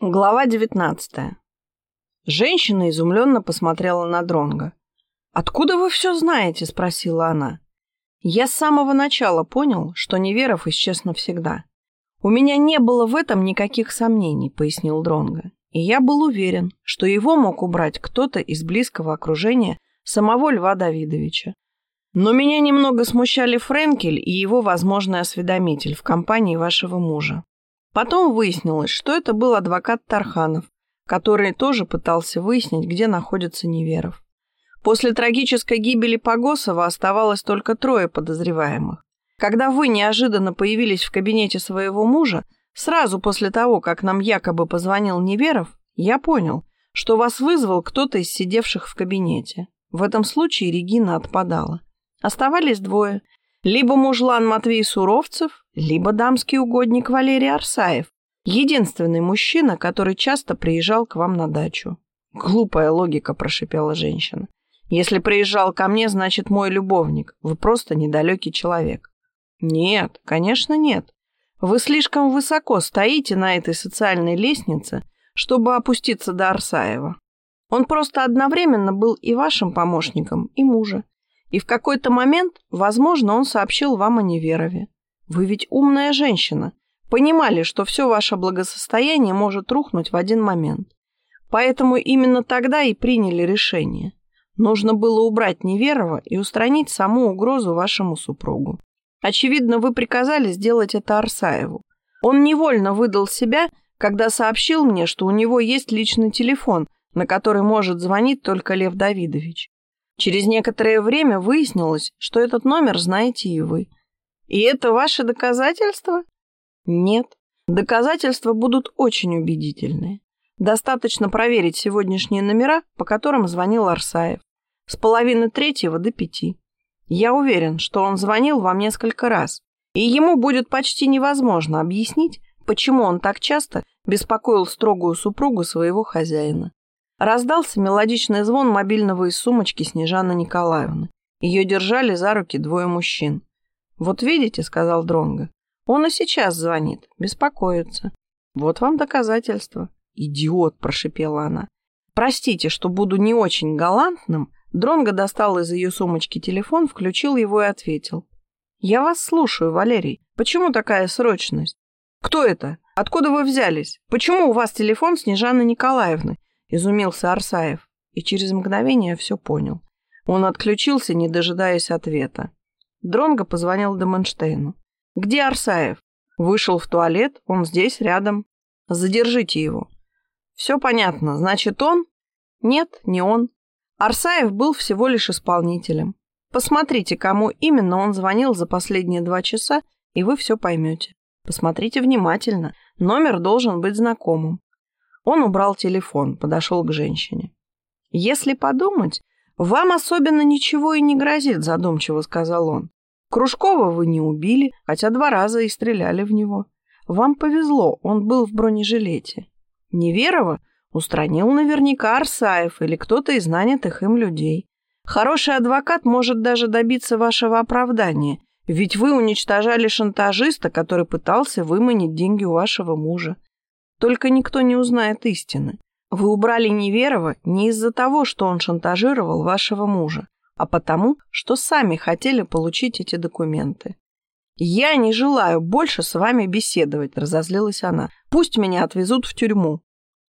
Глава 19. Женщина изумленно посмотрела на Дронга. «Откуда вы все знаете?» – спросила она. «Я с самого начала понял, что Неверов исчез навсегда. У меня не было в этом никаких сомнений», – пояснил Дронга. «И я был уверен, что его мог убрать кто-то из близкого окружения самого Льва Давидовича. Но меня немного смущали Френкель и его возможный осведомитель в компании вашего мужа. Потом выяснилось, что это был адвокат Тарханов, который тоже пытался выяснить, где находится Неверов. После трагической гибели Погосова оставалось только трое подозреваемых. Когда вы неожиданно появились в кабинете своего мужа, сразу после того, как нам якобы позвонил Неверов, я понял, что вас вызвал кто-то из сидевших в кабинете. В этом случае Регина отпадала. Оставались двое либо мужлан Матвей Суровцев, либо дамский угодник Валерий Арсаев, единственный мужчина, который часто приезжал к вам на дачу. Глупая логика, прошипела женщина. Если приезжал ко мне, значит мой любовник. Вы просто недалекий человек. Нет, конечно, нет. Вы слишком высоко стоите на этой социальной лестнице, чтобы опуститься до Арсаева. Он просто одновременно был и вашим помощником, и мужа. И в какой-то момент, возможно, он сообщил вам о неверове. Вы ведь умная женщина. Понимали, что все ваше благосостояние может рухнуть в один момент. Поэтому именно тогда и приняли решение. Нужно было убрать Неверова и устранить саму угрозу вашему супругу. Очевидно, вы приказали сделать это Арсаеву. Он невольно выдал себя, когда сообщил мне, что у него есть личный телефон, на который может звонить только Лев Давидович. Через некоторое время выяснилось, что этот номер знаете и вы. И это ваши доказательства? Нет. Доказательства будут очень убедительные. Достаточно проверить сегодняшние номера, по которым звонил Арсаев. С половины третьего до пяти. Я уверен, что он звонил вам несколько раз, и ему будет почти невозможно объяснить, почему он так часто беспокоил строгую супругу своего хозяина. Раздался мелодичный звон мобильного из сумочки Снежаны Николаевны. Ее держали за руки двое мужчин. «Вот видите», — сказал Дронго, — «он и сейчас звонит, беспокоится. Вот вам доказательство». «Идиот», — прошипела она. «Простите, что буду не очень галантным», Дронго достал из ее сумочки телефон, включил его и ответил. «Я вас слушаю, Валерий. Почему такая срочность? Кто это? Откуда вы взялись? Почему у вас телефон Снежаны Николаевны? Изумился Арсаев и через мгновение все понял. Он отключился, не дожидаясь ответа. Дронго позвонил Деменштейну. «Где Арсаев?» «Вышел в туалет, он здесь, рядом. Задержите его». «Все понятно. Значит, он?» «Нет, не он. Арсаев был всего лишь исполнителем. Посмотрите, кому именно он звонил за последние два часа, и вы все поймете. Посмотрите внимательно. Номер должен быть знакомым. Он убрал телефон, подошел к женщине. «Если подумать, вам особенно ничего и не грозит», задумчиво сказал он. «Кружкова вы не убили, хотя два раза и стреляли в него. Вам повезло, он был в бронежилете. Неверова устранил наверняка Арсаев или кто-то из нанятых им людей. Хороший адвокат может даже добиться вашего оправдания, ведь вы уничтожали шантажиста, который пытался выманить деньги у вашего мужа. Только никто не узнает истины. Вы убрали Неверова не из-за того, что он шантажировал вашего мужа, а потому, что сами хотели получить эти документы. «Я не желаю больше с вами беседовать», — разозлилась она. «Пусть меня отвезут в тюрьму».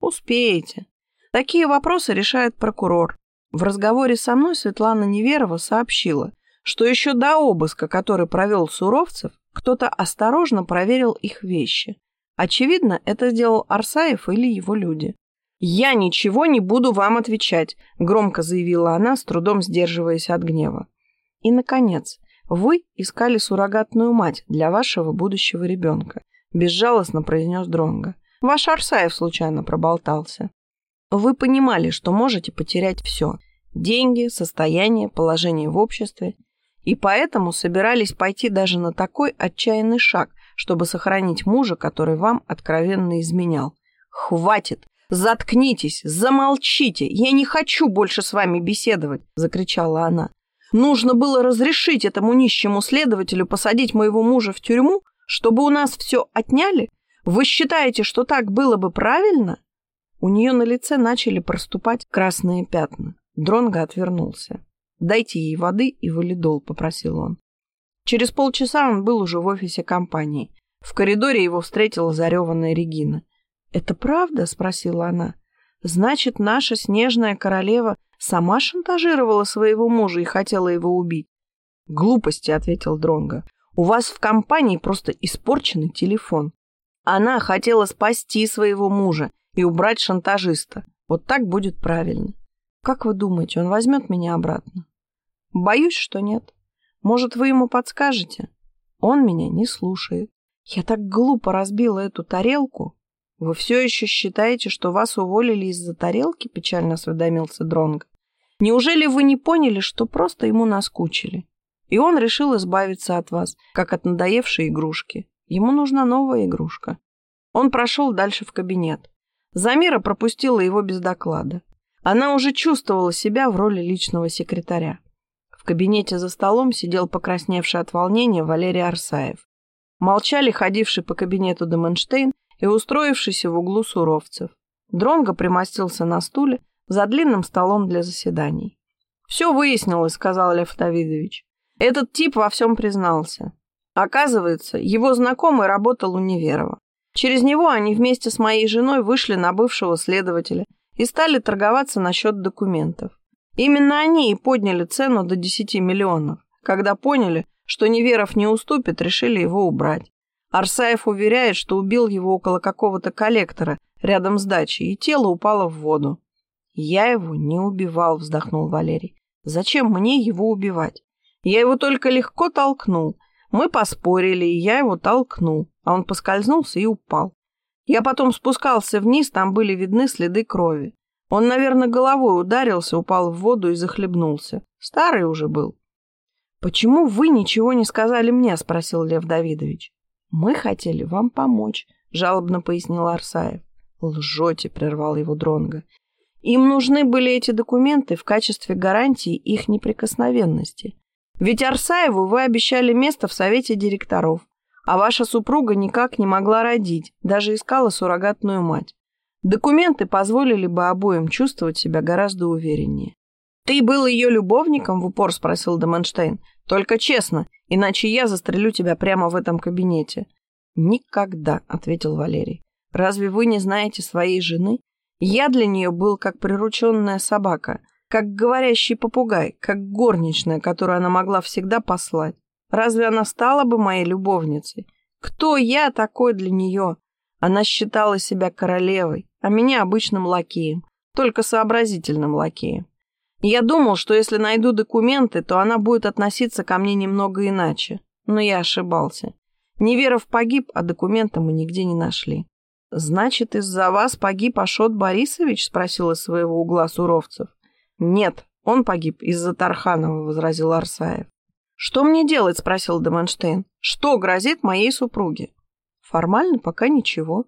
«Успеете». Такие вопросы решает прокурор. В разговоре со мной Светлана Неверова сообщила, что еще до обыска, который провел Суровцев, кто-то осторожно проверил их вещи. Очевидно, это сделал Арсаев или его люди. «Я ничего не буду вам отвечать», — громко заявила она, с трудом сдерживаясь от гнева. «И, наконец, вы искали суррогатную мать для вашего будущего ребенка», — безжалостно произнес Дронга. «Ваш Арсаев случайно проболтался. Вы понимали, что можете потерять все — деньги, состояние, положение в обществе — и поэтому собирались пойти даже на такой отчаянный шаг, чтобы сохранить мужа, который вам откровенно изменял. «Хватит! Заткнитесь! Замолчите! Я не хочу больше с вами беседовать!» — закричала она. «Нужно было разрешить этому нищему следователю посадить моего мужа в тюрьму, чтобы у нас все отняли? Вы считаете, что так было бы правильно? У нее на лице начали проступать красные пятна. Дронго отвернулся. «Дайте ей воды и валидол», — попросил он. Через полчаса он был уже в офисе компании. В коридоре его встретила зареванная Регина. «Это правда?» — спросила она. «Значит, наша снежная королева сама шантажировала своего мужа и хотела его убить?» «Глупости», — ответил Дронго. «У вас в компании просто испорченный телефон. Она хотела спасти своего мужа и убрать шантажиста. Вот так будет правильно. Как вы думаете, он возьмет меня обратно?» «Боюсь, что нет. Может, вы ему подскажете?» Он меня не слушает. Я так глупо разбила эту тарелку. Вы все еще считаете, что вас уволили из-за тарелки? Печально осведомился Дронг. Неужели вы не поняли, что просто ему наскучили? И он решил избавиться от вас, как от надоевшей игрушки. Ему нужна новая игрушка. Он прошел дальше в кабинет. Замира пропустила его без доклада. Она уже чувствовала себя в роли личного секретаря. В кабинете за столом сидел покрасневший от волнения Валерий Арсаев. Молчали ходивший по кабинету Деменштейн и устроившийся в углу Суровцев. Дронго примостился на стуле за длинным столом для заседаний. «Все выяснилось», — сказал Лев Давидович. «Этот тип во всем признался. Оказывается, его знакомый работал у Неверова. Через него они вместе с моей женой вышли на бывшего следователя и стали торговаться насчет документов. Именно они и подняли цену до 10 миллионов. Когда поняли, что Неверов не уступит, решили его убрать. Арсаев уверяет, что убил его около какого-то коллектора рядом с дачей, и тело упало в воду. «Я его не убивал», — вздохнул Валерий. «Зачем мне его убивать? Я его только легко толкнул. Мы поспорили, и я его толкнул, а он поскользнулся и упал. Я потом спускался вниз, там были видны следы крови. Он, наверное, головой ударился, упал в воду и захлебнулся. Старый уже был. «Почему вы ничего не сказали мне?» — спросил Лев Давидович. «Мы хотели вам помочь», — жалобно пояснил Арсаев. «Лжете», — прервал его Дронга. «Им нужны были эти документы в качестве гарантии их неприкосновенности. Ведь Арсаеву вы обещали место в совете директоров, а ваша супруга никак не могла родить, даже искала суррогатную мать. Документы позволили бы обоим чувствовать себя гораздо увереннее. «Ты был ее любовником?» — в упор спросил Деменштейн. «Только честно, иначе я застрелю тебя прямо в этом кабинете». «Никогда», — ответил Валерий. «Разве вы не знаете своей жены? Я для нее был как прирученная собака, как говорящий попугай, как горничная, которую она могла всегда послать. Разве она стала бы моей любовницей? Кто я такой для нее? Она считала себя королевой, а меня обычным лакеем, только сообразительным лакеем. Я думал, что если найду документы, то она будет относиться ко мне немного иначе. Но я ошибался. Неверов погиб, а документы мы нигде не нашли. «Значит, из-за вас погиб Ашот Борисович?» — спросил из своего угла Суровцев. «Нет, он погиб из-за Тарханова», — возразил Арсаев. «Что мне делать?» — спросил Деменштейн. «Что грозит моей супруге?» «Формально пока ничего.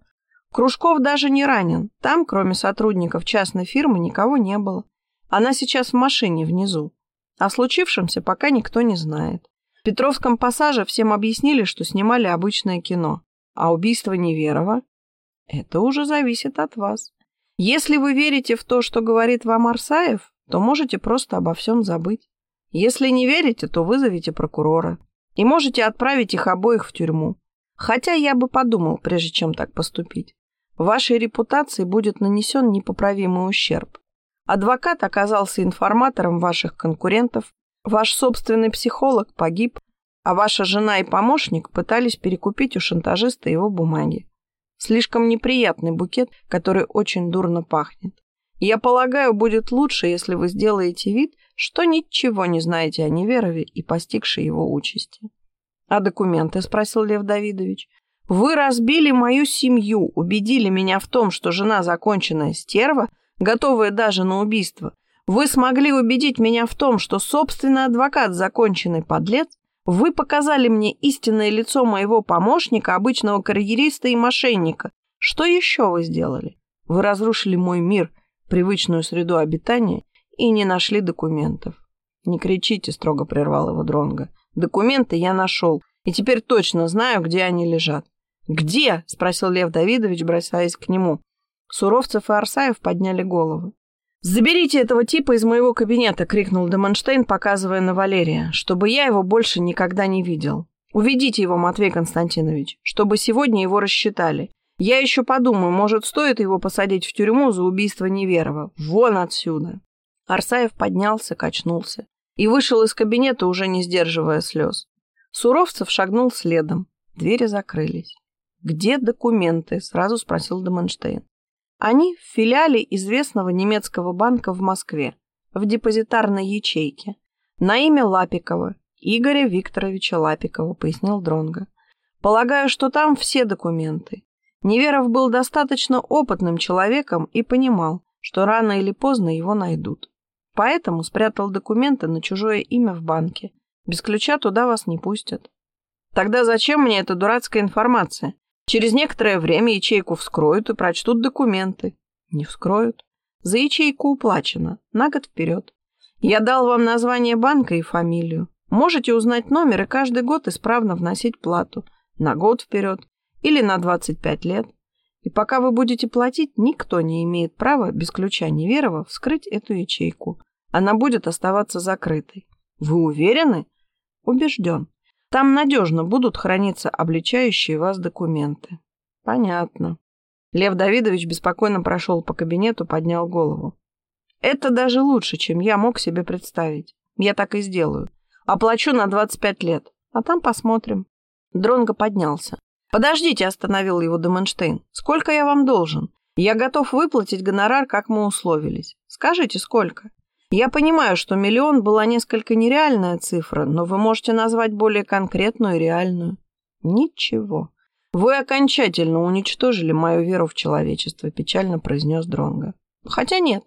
Кружков даже не ранен. Там, кроме сотрудников частной фирмы, никого не было. Она сейчас в машине внизу. О случившемся пока никто не знает. В Петровском пассаже всем объяснили, что снимали обычное кино. А убийство Неверова – это уже зависит от вас. Если вы верите в то, что говорит вам Арсаев, то можете просто обо всем забыть. Если не верите, то вызовите прокурора и можете отправить их обоих в тюрьму. Хотя я бы подумал, прежде чем так поступить. Вашей репутации будет нанесен непоправимый ущерб. Адвокат оказался информатором ваших конкурентов, ваш собственный психолог погиб, а ваша жена и помощник пытались перекупить у шантажиста его бумаги. Слишком неприятный букет, который очень дурно пахнет. Я полагаю, будет лучше, если вы сделаете вид, что ничего не знаете о Неверове и постигшей его участи. — А документы? — спросил Лев Давидович. Вы разбили мою семью, убедили меня в том, что жена законченная стерва, готовая даже на убийство. Вы смогли убедить меня в том, что собственный адвокат законченный подлец. Вы показали мне истинное лицо моего помощника, обычного карьериста и мошенника. Что еще вы сделали? Вы разрушили мой мир, привычную среду обитания, и не нашли документов. Не кричите, строго прервал его Дронга. Документы я нашел, и теперь точно знаю, где они лежат. «Где?» — спросил Лев Давидович, бросаясь к нему. Суровцев и Арсаев подняли головы. «Заберите этого типа из моего кабинета!» — крикнул Деменштейн, показывая на Валерия, чтобы я его больше никогда не видел. «Уведите его, Матвей Константинович, чтобы сегодня его рассчитали. Я еще подумаю, может, стоит его посадить в тюрьму за убийство Неверова. Вон отсюда!» Арсаев поднялся, качнулся и вышел из кабинета, уже не сдерживая слез. Суровцев шагнул следом. Двери закрылись. «Где документы?» — сразу спросил Деменштейн. Они в филиале известного немецкого банка в Москве, в депозитарной ячейке, на имя Лапикова, Игоря Викторовича Лапикова, пояснил Дронга. Полагаю, что там все документы. Неверов был достаточно опытным человеком и понимал, что рано или поздно его найдут. Поэтому спрятал документы на чужое имя в банке. Без ключа туда вас не пустят. Тогда зачем мне эта дурацкая информация? Через некоторое время ячейку вскроют и прочтут документы. Не вскроют. За ячейку уплачено. На год вперед. Я дал вам название банка и фамилию. Можете узнать номер и каждый год исправно вносить плату. На год вперед. Или на 25 лет. И пока вы будете платить, никто не имеет права без ключа Неверова вскрыть эту ячейку. Она будет оставаться закрытой. Вы уверены? Убежден. Там надежно будут храниться обличающие вас документы. Понятно. Лев Давидович беспокойно прошел по кабинету, поднял голову. Это даже лучше, чем я мог себе представить. Я так и сделаю. Оплачу на 25 лет, а там посмотрим. Дронго поднялся. «Подождите», — остановил его Деменштейн. «Сколько я вам должен? Я готов выплатить гонорар, как мы условились. Скажите, сколько?» Я понимаю, что миллион была несколько нереальная цифра, но вы можете назвать более конкретную и реальную. Ничего. Вы окончательно уничтожили мою веру в человечество, печально произнес Дронга. Хотя нет.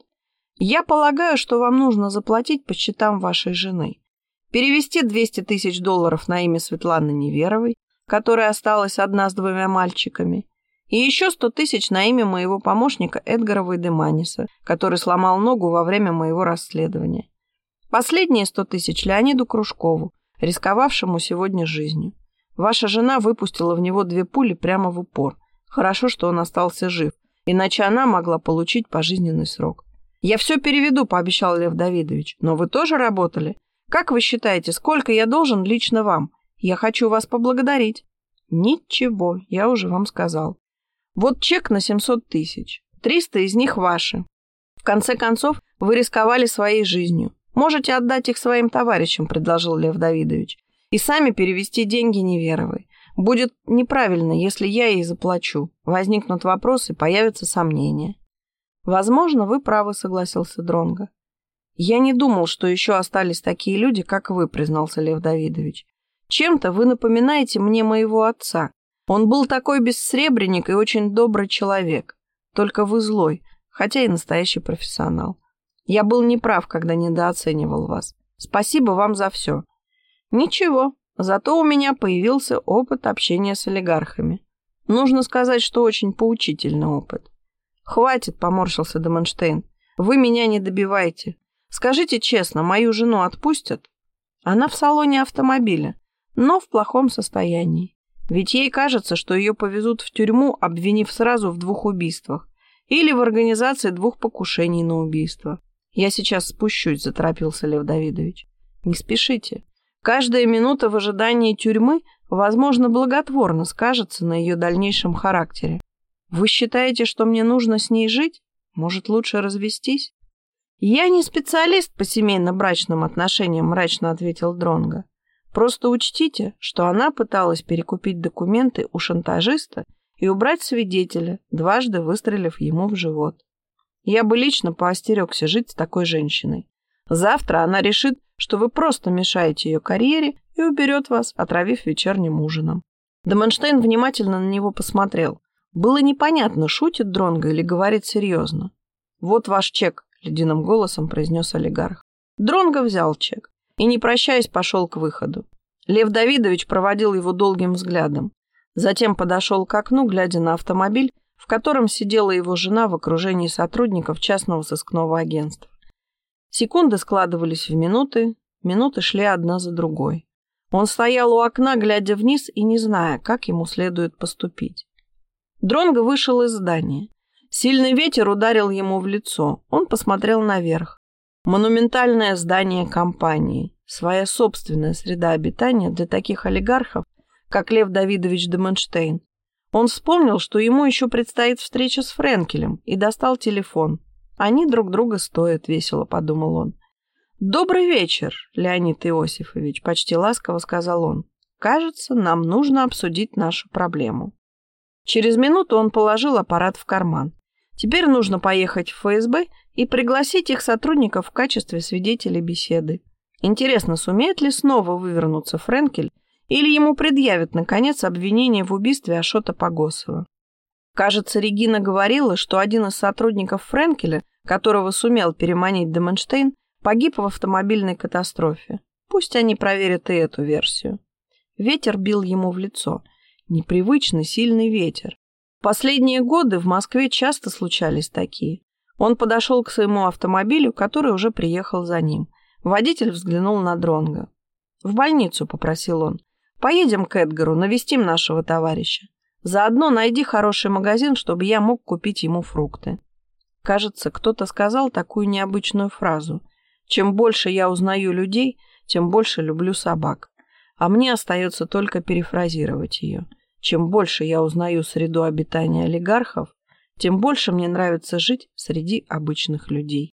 Я полагаю, что вам нужно заплатить по счетам вашей жены. Перевести 200 тысяч долларов на имя Светланы Неверовой, которая осталась одна с двумя мальчиками, и еще сто тысяч на имя моего помощника Эдгара Вайдеманиса, который сломал ногу во время моего расследования. Последние сто тысяч Леониду Кружкову, рисковавшему сегодня жизнью. Ваша жена выпустила в него две пули прямо в упор. Хорошо, что он остался жив, иначе она могла получить пожизненный срок. «Я все переведу», — пообещал Лев Давидович. «Но вы тоже работали? Как вы считаете, сколько я должен лично вам? Я хочу вас поблагодарить». «Ничего, я уже вам сказал. Вот чек на 700 тысяч. 300 из них ваши. В конце концов, вы рисковали своей жизнью. Можете отдать их своим товарищам, предложил Лев Давидович. И сами перевести деньги Неверовой. Будет неправильно, если я ей заплачу. Возникнут вопросы, появятся сомнения. Возможно, вы правы, согласился Дронга. Я не думал, что еще остались такие люди, как вы, признался Лев Давидович. Чем-то вы напоминаете мне моего отца. Он был такой бессребренник и очень добрый человек. Только вы злой, хотя и настоящий профессионал. Я был неправ, когда недооценивал вас. Спасибо вам за все. Ничего, зато у меня появился опыт общения с олигархами. Нужно сказать, что очень поучительный опыт. Хватит, поморщился Деменштейн. Вы меня не добивайте. Скажите честно, мою жену отпустят? Она в салоне автомобиля, но в плохом состоянии. Ведь ей кажется, что ее повезут в тюрьму, обвинив сразу в двух убийствах. Или в организации двух покушений на убийство. «Я сейчас спущусь», — заторопился Лев Давидович. «Не спешите. Каждая минута в ожидании тюрьмы, возможно, благотворно скажется на ее дальнейшем характере. Вы считаете, что мне нужно с ней жить? Может, лучше развестись?» «Я не специалист по семейно-брачным отношениям», — мрачно ответил Дронга. Просто учтите, что она пыталась перекупить документы у шантажиста и убрать свидетеля, дважды выстрелив ему в живот. Я бы лично поостерегся жить с такой женщиной. Завтра она решит, что вы просто мешаете ее карьере и уберет вас, отравив вечерним ужином. Деменштейн внимательно на него посмотрел. Было непонятно, шутит Дронго или говорит серьезно. «Вот ваш чек», — ледяным голосом произнес олигарх. Дронго взял чек и, не прощаясь, пошел к выходу. Лев Давидович проводил его долгим взглядом. Затем подошел к окну, глядя на автомобиль, в котором сидела его жена в окружении сотрудников частного сыскного агентства. Секунды складывались в минуты, минуты шли одна за другой. Он стоял у окна, глядя вниз и не зная, как ему следует поступить. Дронго вышел из здания. Сильный ветер ударил ему в лицо. Он посмотрел наверх. Монументальное здание компании. Своя собственная среда обитания для таких олигархов, как Лев Давидович Деменштейн. Он вспомнил, что ему еще предстоит встреча с Френкелем, и достал телефон. Они друг друга стоят, весело подумал он. «Добрый вечер, Леонид Иосифович», — почти ласково сказал он. «Кажется, нам нужно обсудить нашу проблему». Через минуту он положил аппарат в карман. Теперь нужно поехать в ФСБ и пригласить их сотрудников в качестве свидетелей беседы. Интересно, сумеет ли снова вывернуться Френкель или ему предъявят, наконец, обвинение в убийстве Ашота Погосова. Кажется, Регина говорила, что один из сотрудников Френкеля, которого сумел переманить Деменштейн, погиб в автомобильной катастрофе. Пусть они проверят и эту версию. Ветер бил ему в лицо. Непривычно сильный ветер. Последние годы в Москве часто случались такие. Он подошел к своему автомобилю, который уже приехал за ним. Водитель взглянул на Дронга. «В больницу», — попросил он. «Поедем к Эдгару, навестим нашего товарища. Заодно найди хороший магазин, чтобы я мог купить ему фрукты». Кажется, кто-то сказал такую необычную фразу. «Чем больше я узнаю людей, тем больше люблю собак». А мне остается только перефразировать ее. Чем больше я узнаю среду обитания олигархов, тем больше мне нравится жить среди обычных людей.